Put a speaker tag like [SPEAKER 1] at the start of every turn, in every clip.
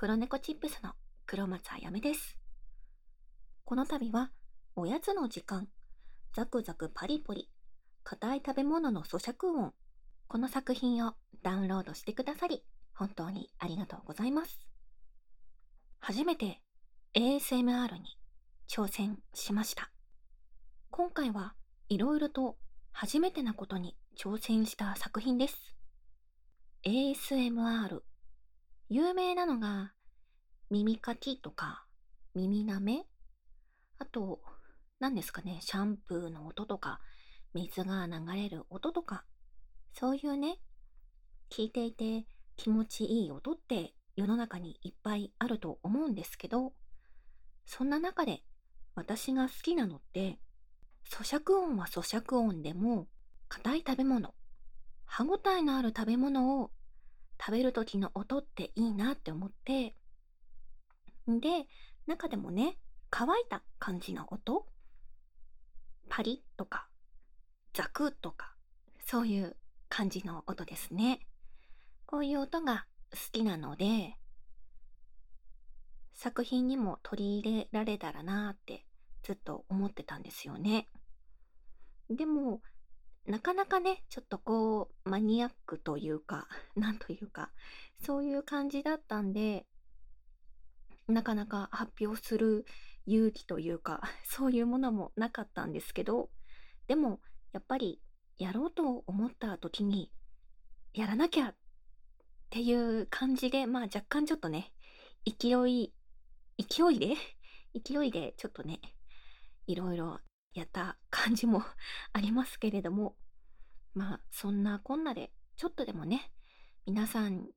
[SPEAKER 1] 黒猫チップスの黒松あやめです。この度は、おやつの時間、ザクザクパリポリ、硬い食べ物の咀嚼音、この作品をダウンロードしてくださり、本当にありがとうございます。初めて ASMR に挑戦しました。今回はいろいろと初めてなことに挑戦した作品です。ASMR。有名なのが耳かきとか耳なめ？あと、何ですかね、シャンプーの音とか水が流れる音とかそういうね、聞いていて気持ちいい音って世の中にいっぱいあると思うんですけど、そんな中で私が好きなのって、咀嚼音は咀嚼音でも、硬い食べ物、歯ごたえのある食べ物を食べる時の音っていいなって思って、で、中でもね、乾いた感じの音、パリッとか、ザクッとか、そういう感じの音ですね。こういう音が好きなので、作品にも取り入れられたらなってずっと思ってたんですよね。でも、なかなかね、ちょっとこう、マニアックというか、なんというか、そういう感じだったんで、なかなか発表する勇気というか、そういうものもなかったんですけど、でも、やっぱり、やろうと思った時に、やらなきゃっていう感じで、まあ若干ちょっとね、勢い、勢いで勢いでちょっとね、いろいろやった感じも ありますけれども、まあそんなこんなで、ちょっとでもね、皆さん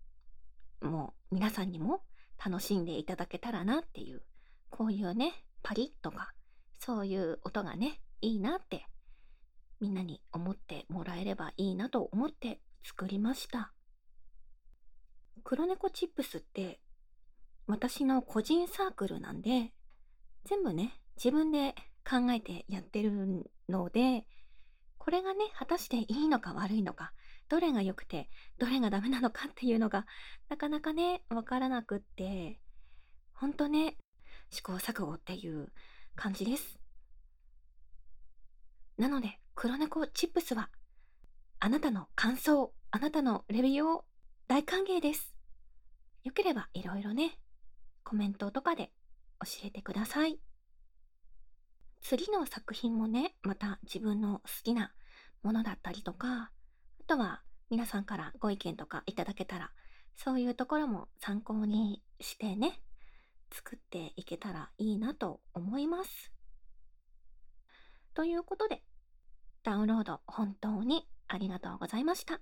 [SPEAKER 1] も、皆さんにも楽しんでいただけたらなっていう、こういうね、パリッとか、そういう音がね、いいなって、みんなに思ってもらえればいいなと思って作りました。黒猫チップスって私の個人サークルなんで全部ね自分で考えてやってるのでこれがね果たしていいのか悪いのかどれが良くてどれがダメなのかっていうのがなかなかねわからなくってほんとね試行錯誤っていう感じですなので黒猫チップスはあなたの感想あなたのレビューを大歓迎です。よければいろいろね、コメントとかで教えてください。次の作品もね、また自分の好きなものだったりとか、あとは皆さんからご意見とかいただけたら、そういうところも参考にしてね、作っていけたらいいなと思います。ということで、ダウンロード本当にありがとうございました。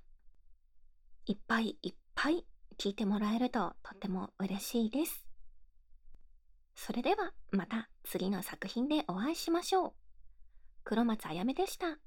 [SPEAKER 1] いっぱいいっぱい聞いてもらえるととっても嬉しいです。それではまた次の作品でお会いしましょう。黒松あやめでした。